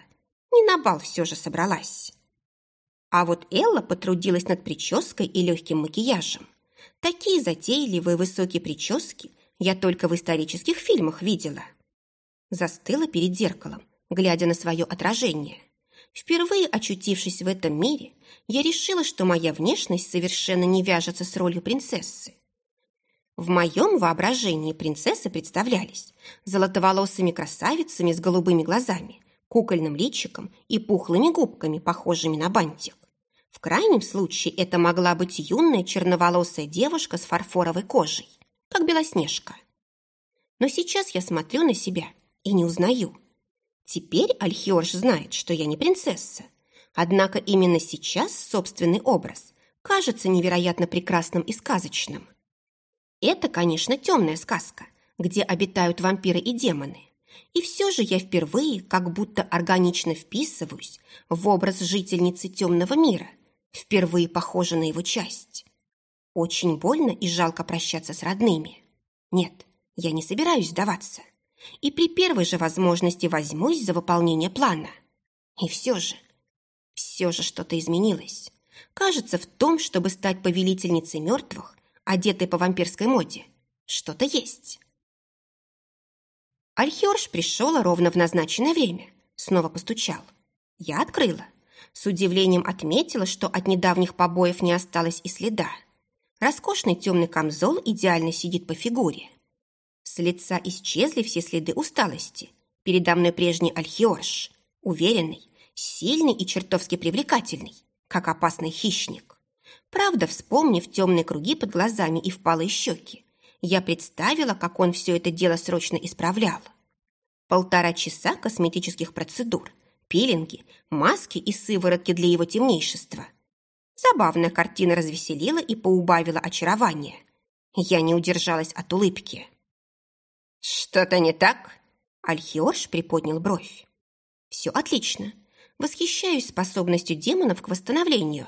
Не на бал все же собралась. А вот Элла потрудилась над прической и легким макияжем. Такие затейливые высокие прически я только в исторических фильмах видела. Застыла перед зеркалом, глядя на свое отражение. Впервые очутившись в этом мире, я решила, что моя внешность совершенно не вяжется с ролью принцессы. В моем воображении принцессы представлялись золотоволосыми красавицами с голубыми глазами, кукольным личиком и пухлыми губками, похожими на бантик. В крайнем случае это могла быть юная черноволосая девушка с фарфоровой кожей, как Белоснежка. Но сейчас я смотрю на себя и не узнаю. Теперь Альхиорж знает, что я не принцесса. Однако именно сейчас собственный образ кажется невероятно прекрасным и сказочным. Это, конечно, темная сказка, где обитают вампиры и демоны. И все же я впервые как будто органично вписываюсь в образ жительницы темного мира, впервые похожа на его часть. Очень больно и жалко прощаться с родными. Нет, я не собираюсь сдаваться. И при первой же возможности возьмусь за выполнение плана. И все же, все же что-то изменилось. Кажется, в том, чтобы стать повелительницей мертвых, одетой по вампирской моде, что-то есть. Альхерш пришел ровно в назначенное время, снова постучал. Я открыла. С удивлением отметила, что от недавних побоев не осталось и следа. Роскошный темный камзол идеально сидит по фигуре. С лица исчезли все следы усталости. Передо мной прежний Альхиорш, уверенный, сильный и чертовски привлекательный, как опасный хищник. Правда, вспомнив темные круги под глазами и впалые щеки, я представила, как он все это дело срочно исправлял. Полтора часа косметических процедур, пилинги, маски и сыворотки для его темнейшества – Забавная картина развеселила и поубавила очарование. Я не удержалась от улыбки. «Что-то не так?» Альхиорш приподнял бровь. «Все отлично. Восхищаюсь способностью демонов к восстановлению».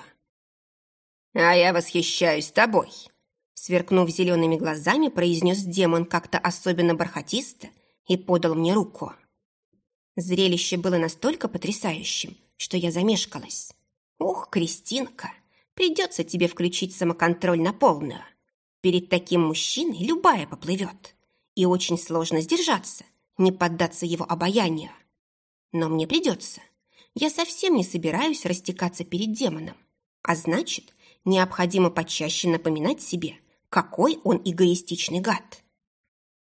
«А я восхищаюсь тобой», сверкнув зелеными глазами, произнес демон как-то особенно бархатисто и подал мне руку. Зрелище было настолько потрясающим, что я замешкалась. «Ух, Кристинка, Придется тебе включить самоконтроль на полную. Перед таким мужчиной любая поплывет. И очень сложно сдержаться, не поддаться его обаянию. Но мне придется. Я совсем не собираюсь растекаться перед демоном. А значит, необходимо почаще напоминать себе, какой он эгоистичный гад.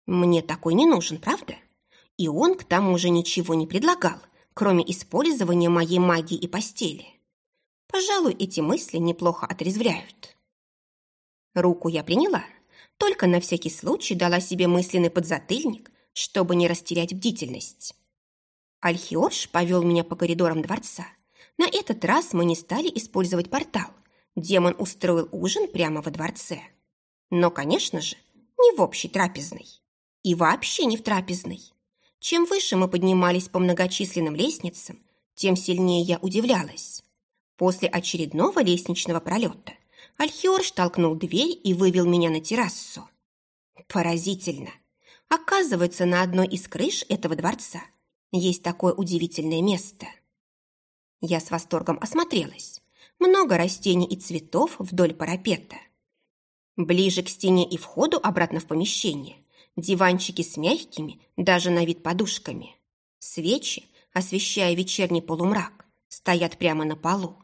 Мне такой не нужен, правда? И он к тому же ничего не предлагал, кроме использования моей магии и постели. Пожалуй, эти мысли неплохо отрезвляют. Руку я приняла, только на всякий случай дала себе мысленный подзатыльник, чтобы не растерять бдительность. Альхиорш повел меня по коридорам дворца. На этот раз мы не стали использовать портал. Демон устроил ужин прямо во дворце. Но, конечно же, не в общей трапезной. И вообще не в трапезной. Чем выше мы поднимались по многочисленным лестницам, тем сильнее я удивлялась. После очередного лестничного пролета Альхиорш толкнул дверь и вывел меня на террасу. Поразительно. Оказывается, на одной из крыш этого дворца есть такое удивительное место. Я с восторгом осмотрелась. Много растений и цветов вдоль парапета. Ближе к стене и входу обратно в помещение диванчики с мягкими, даже на вид подушками. Свечи, освещая вечерний полумрак, стоят прямо на полу.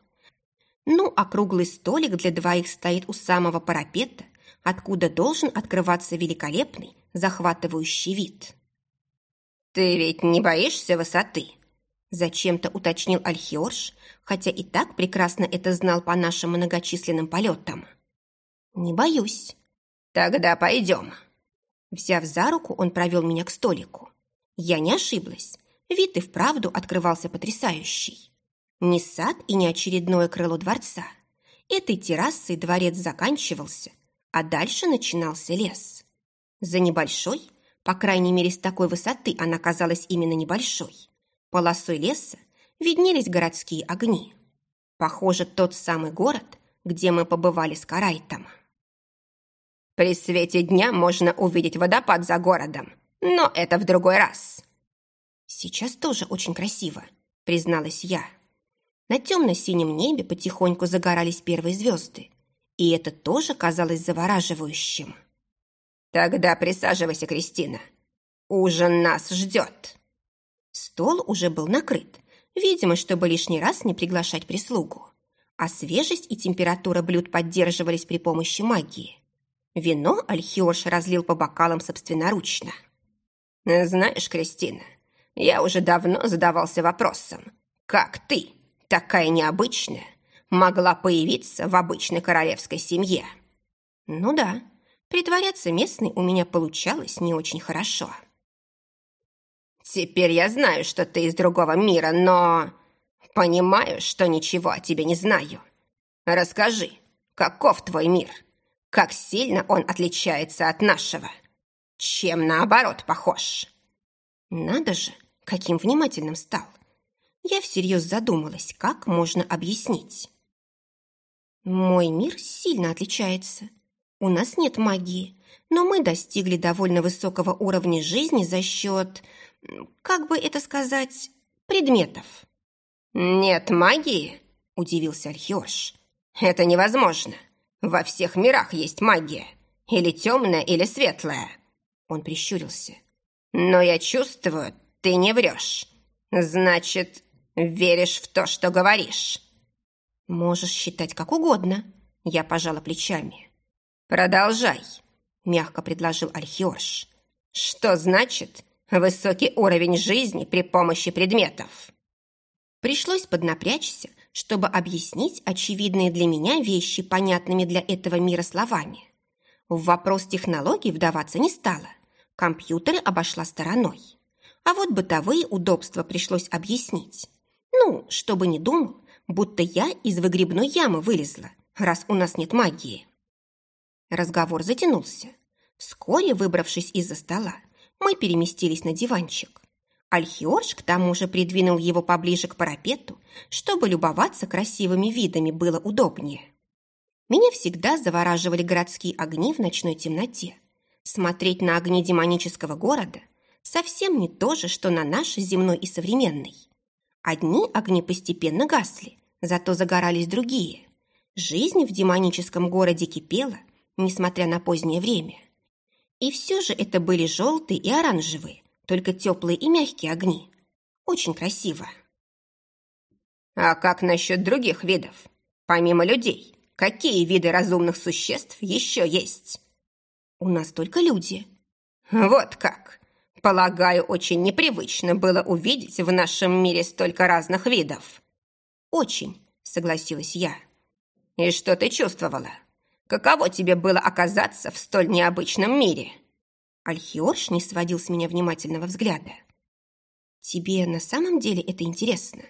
Ну, а круглый столик для двоих стоит у самого парапета, откуда должен открываться великолепный, захватывающий вид. «Ты ведь не боишься высоты?» Зачем-то уточнил Альхиорш, хотя и так прекрасно это знал по нашим многочисленным полетам. «Не боюсь». «Тогда пойдем». Взяв за руку, он провел меня к столику. Я не ошиблась. Вид и вправду открывался потрясающий. Не сад и не очередное крыло дворца. Этой террасой дворец заканчивался, а дальше начинался лес. За небольшой, по крайней мере с такой высоты она казалась именно небольшой, полосой леса виднелись городские огни. Похоже, тот самый город, где мы побывали с Карайтом. При свете дня можно увидеть водопад за городом, но это в другой раз. Сейчас тоже очень красиво, призналась я. На темно-синем небе потихоньку загорались первые звезды, и это тоже казалось завораживающим. Тогда присаживайся, Кристина. Ужин нас ждет. Стол уже был накрыт, видимо, чтобы лишний раз не приглашать прислугу. А свежесть и температура блюд поддерживались при помощи магии. Вино Альхиош разлил по бокалам собственноручно. «Знаешь, Кристина, я уже давно задавался вопросом, как ты, такая необычная, могла появиться в обычной королевской семье?» «Ну да, притворяться местной у меня получалось не очень хорошо». «Теперь я знаю, что ты из другого мира, но...» «Понимаю, что ничего о тебе не знаю. Расскажи, каков твой мир? Как сильно он отличается от нашего? Чем, наоборот, похож?» «Надо же, каким внимательным стал!» Я всерьез задумалась, как можно объяснить. «Мой мир сильно отличается. У нас нет магии, но мы достигли довольно высокого уровня жизни за счет как бы это сказать, предметов. «Нет магии?» – удивился Архиош. «Это невозможно. Во всех мирах есть магия. Или темная, или светлая». Он прищурился. «Но я чувствую, ты не врешь. Значит, веришь в то, что говоришь». «Можешь считать как угодно», – я пожала плечами. «Продолжай», – мягко предложил Архиош. «Что значит Высокий уровень жизни при помощи предметов. Пришлось поднапрячься, чтобы объяснить очевидные для меня вещи понятными для этого мира словами. В вопрос технологий вдаваться не стала. Компьютеры обошла стороной. А вот бытовые удобства пришлось объяснить. Ну, чтобы не думал, будто я из выгребной ямы вылезла, раз у нас нет магии. Разговор затянулся. Вскоре, выбравшись из-за стола, мы переместились на диванчик. Альхиорж к тому же придвинул его поближе к парапету, чтобы любоваться красивыми видами было удобнее. Меня всегда завораживали городские огни в ночной темноте. Смотреть на огни демонического города совсем не то же, что на наш земной и современный. Одни огни постепенно гасли, зато загорались другие. Жизнь в демоническом городе кипела, несмотря на позднее время. И все же это были желтые и оранжевые, только теплые и мягкие огни. Очень красиво. А как насчет других видов? Помимо людей, какие виды разумных существ еще есть? У нас только люди. Вот как. Полагаю, очень непривычно было увидеть в нашем мире столько разных видов. Очень, согласилась я. И что ты чувствовала? Каково тебе было оказаться в столь необычном мире?» Альхиорш не сводил с меня внимательного взгляда. «Тебе на самом деле это интересно?»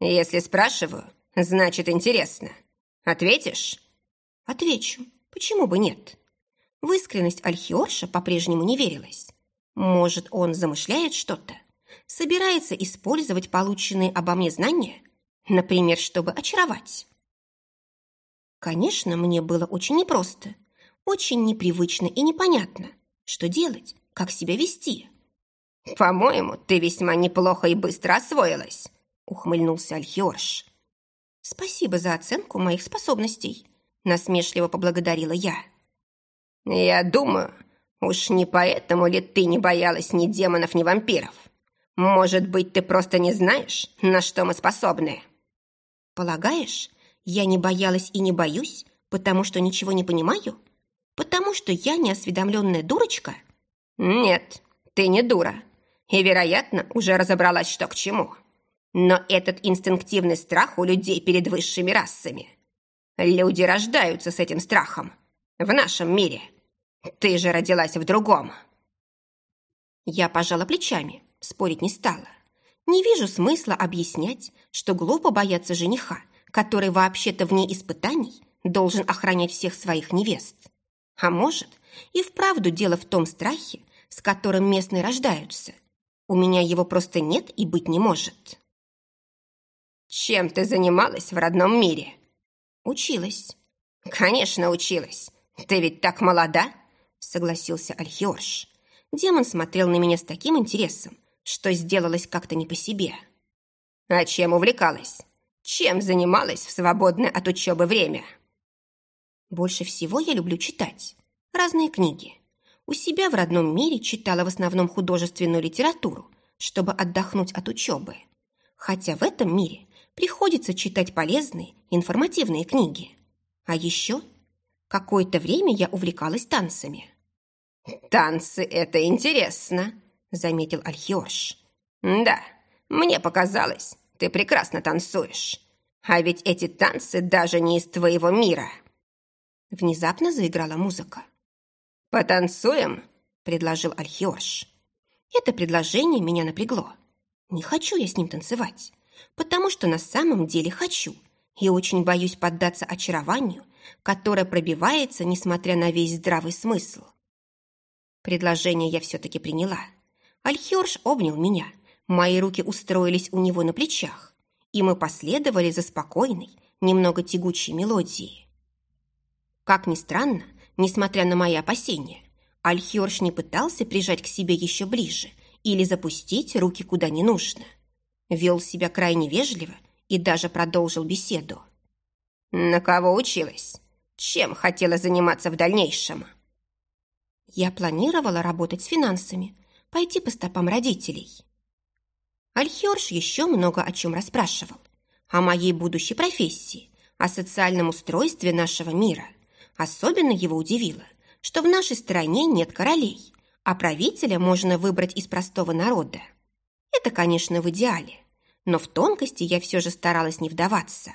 «Если спрашиваю, значит интересно. Ответишь?» «Отвечу. Почему бы нет?» В искренность Альхиорша по-прежнему не верилась. Может, он замышляет что-то? Собирается использовать полученные обо мне знания? Например, чтобы очаровать? Конечно, мне было очень непросто, очень непривычно и непонятно, что делать, как себя вести. «По-моему, ты весьма неплохо и быстро освоилась», — ухмыльнулся Альхиорш. «Спасибо за оценку моих способностей», — насмешливо поблагодарила я. «Я думаю, уж не поэтому ли ты не боялась ни демонов, ни вампиров? Может быть, ты просто не знаешь, на что мы способны?» «Полагаешь, я не боялась и не боюсь, потому что ничего не понимаю? Потому что я неосведомленная дурочка? Нет, ты не дура. И, вероятно, уже разобралась, что к чему. Но этот инстинктивный страх у людей перед высшими расами. Люди рождаются с этим страхом. В нашем мире. Ты же родилась в другом. Я пожала плечами, спорить не стала. Не вижу смысла объяснять, что глупо бояться жениха, который вообще-то вне испытаний должен охранять всех своих невест. А может, и вправду дело в том страхе, с которым местные рождаются. У меня его просто нет и быть не может. Чем ты занималась в родном мире? Училась. Конечно, училась. Ты ведь так молода, согласился Альхиорш. Демон смотрел на меня с таким интересом, что сделалось как-то не по себе. А чем увлекалась? Чем занималась в свободное от учебы время? Больше всего я люблю читать. Разные книги. У себя в родном мире читала в основном художественную литературу, чтобы отдохнуть от учебы. Хотя в этом мире приходится читать полезные, информативные книги. А еще какое-то время я увлекалась танцами. «Танцы — это интересно», — заметил Альхиош. «Да, мне показалось, ты прекрасно танцуешь. А ведь эти танцы даже не из твоего мира». Внезапно заиграла музыка. «Потанцуем?» – предложил Альхиош. Это предложение меня напрягло. Не хочу я с ним танцевать, потому что на самом деле хочу и очень боюсь поддаться очарованию, которое пробивается, несмотря на весь здравый смысл. Предложение я все-таки приняла. Альхиорш обнял меня, мои руки устроились у него на плечах, и мы последовали за спокойной, немного тягучей мелодией. Как ни странно, несмотря на мои опасения, Альхиорш не пытался прижать к себе еще ближе или запустить руки куда не нужно. Вел себя крайне вежливо и даже продолжил беседу. «На кого училась? Чем хотела заниматься в дальнейшем?» Я планировала работать с финансами, пойти по стопам родителей. Альхиорш еще много о чем расспрашивал. О моей будущей профессии, о социальном устройстве нашего мира – Особенно его удивило, что в нашей стране нет королей, а правителя можно выбрать из простого народа. Это, конечно, в идеале, но в тонкости я все же старалась не вдаваться.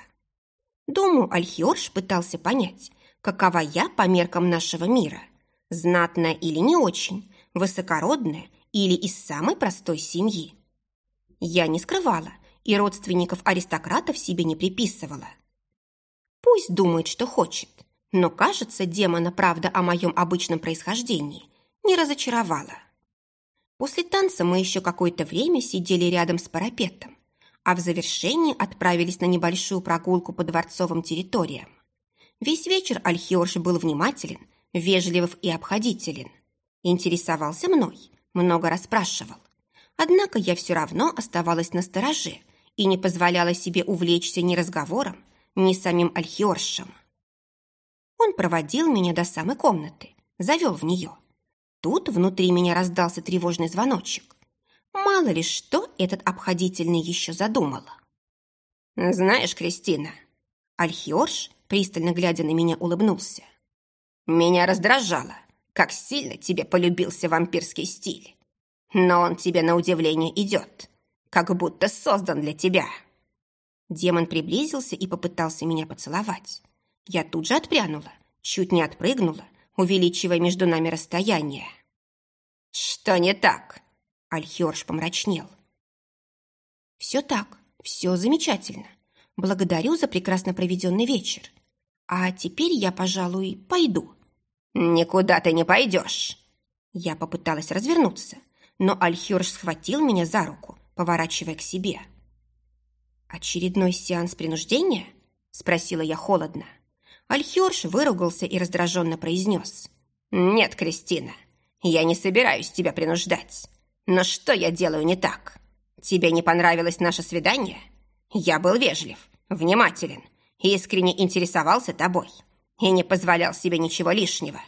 Думаю, Альхиорш пытался понять, какова я по меркам нашего мира. Знатная или не очень, высокородная или из самой простой семьи. Я не скрывала и родственников аристократов себе не приписывала. Пусть думает, что хочет, но, кажется, демона правда о моем обычном происхождении не разочаровала. После танца мы еще какое-то время сидели рядом с парапетом, а в завершении отправились на небольшую прогулку по дворцовым территориям. Весь вечер Альхиорш был внимателен, вежлив и обходителен. Интересовался мной, много расспрашивал. Однако я все равно оставалась на стороже и не позволяла себе увлечься ни разговором, ни самим Альхиоршем. Он проводил меня до самой комнаты, завел в нее. Тут внутри меня раздался тревожный звоночек. Мало ли что этот обходительный еще задумала. «Знаешь, Кристина...» Альхиорш, пристально глядя на меня, улыбнулся. «Меня раздражало, как сильно тебе полюбился вампирский стиль. Но он тебе на удивление идет, как будто создан для тебя». Демон приблизился и попытался меня поцеловать. Я тут же отпрянула, чуть не отпрыгнула, увеличивая между нами расстояние. «Что не так?» Альхиорж помрачнел. «Все так, все замечательно. Благодарю за прекрасно проведенный вечер. А теперь я, пожалуй, пойду». «Никуда ты не пойдешь!» Я попыталась развернуться, но Альхиорж схватил меня за руку, поворачивая к себе. «Очередной сеанс принуждения?» – спросила я холодно. Альхерш выругался и раздраженно произнес. «Нет, Кристина, я не собираюсь тебя принуждать. Но что я делаю не так? Тебе не понравилось наше свидание? Я был вежлив, внимателен, искренне интересовался тобой и не позволял себе ничего лишнего.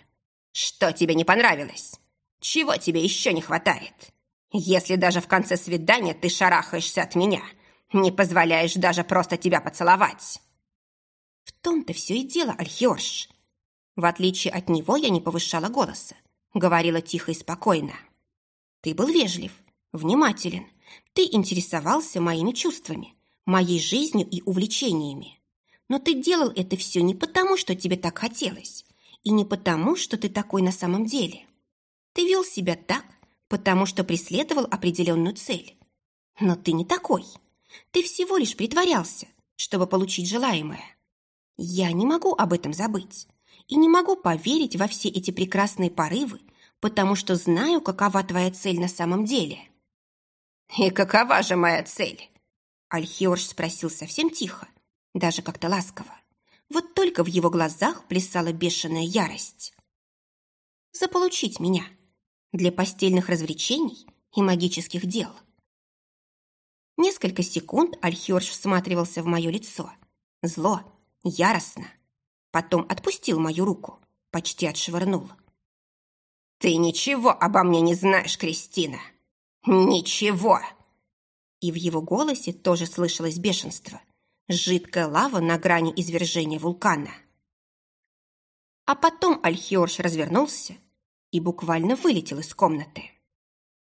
Что тебе не понравилось? Чего тебе еще не хватает? Если даже в конце свидания ты шарахаешься от меня, не позволяешь даже просто тебя поцеловать». В том-то все и дело, Альхиорш. В отличие от него я не повышала голоса, говорила тихо и спокойно. Ты был вежлив, внимателен, ты интересовался моими чувствами, моей жизнью и увлечениями. Но ты делал это все не потому, что тебе так хотелось, и не потому, что ты такой на самом деле. Ты вел себя так, потому что преследовал определенную цель. Но ты не такой. Ты всего лишь притворялся, чтобы получить желаемое. Я не могу об этом забыть и не могу поверить во все эти прекрасные порывы, потому что знаю, какова твоя цель на самом деле. «И какова же моя цель?» Альхиорж спросил совсем тихо, даже как-то ласково. Вот только в его глазах плясала бешеная ярость. «Заполучить меня для постельных развлечений и магических дел». Несколько секунд Альхиорж всматривался в мое лицо. Зло, Яростно. Потом отпустил мою руку, почти отшвырнул. Ты ничего обо мне не знаешь, Кристина. Ничего. И в его голосе тоже слышалось бешенство. Жидкая лава на грани извержения вулкана. А потом Альхиорш развернулся и буквально вылетел из комнаты.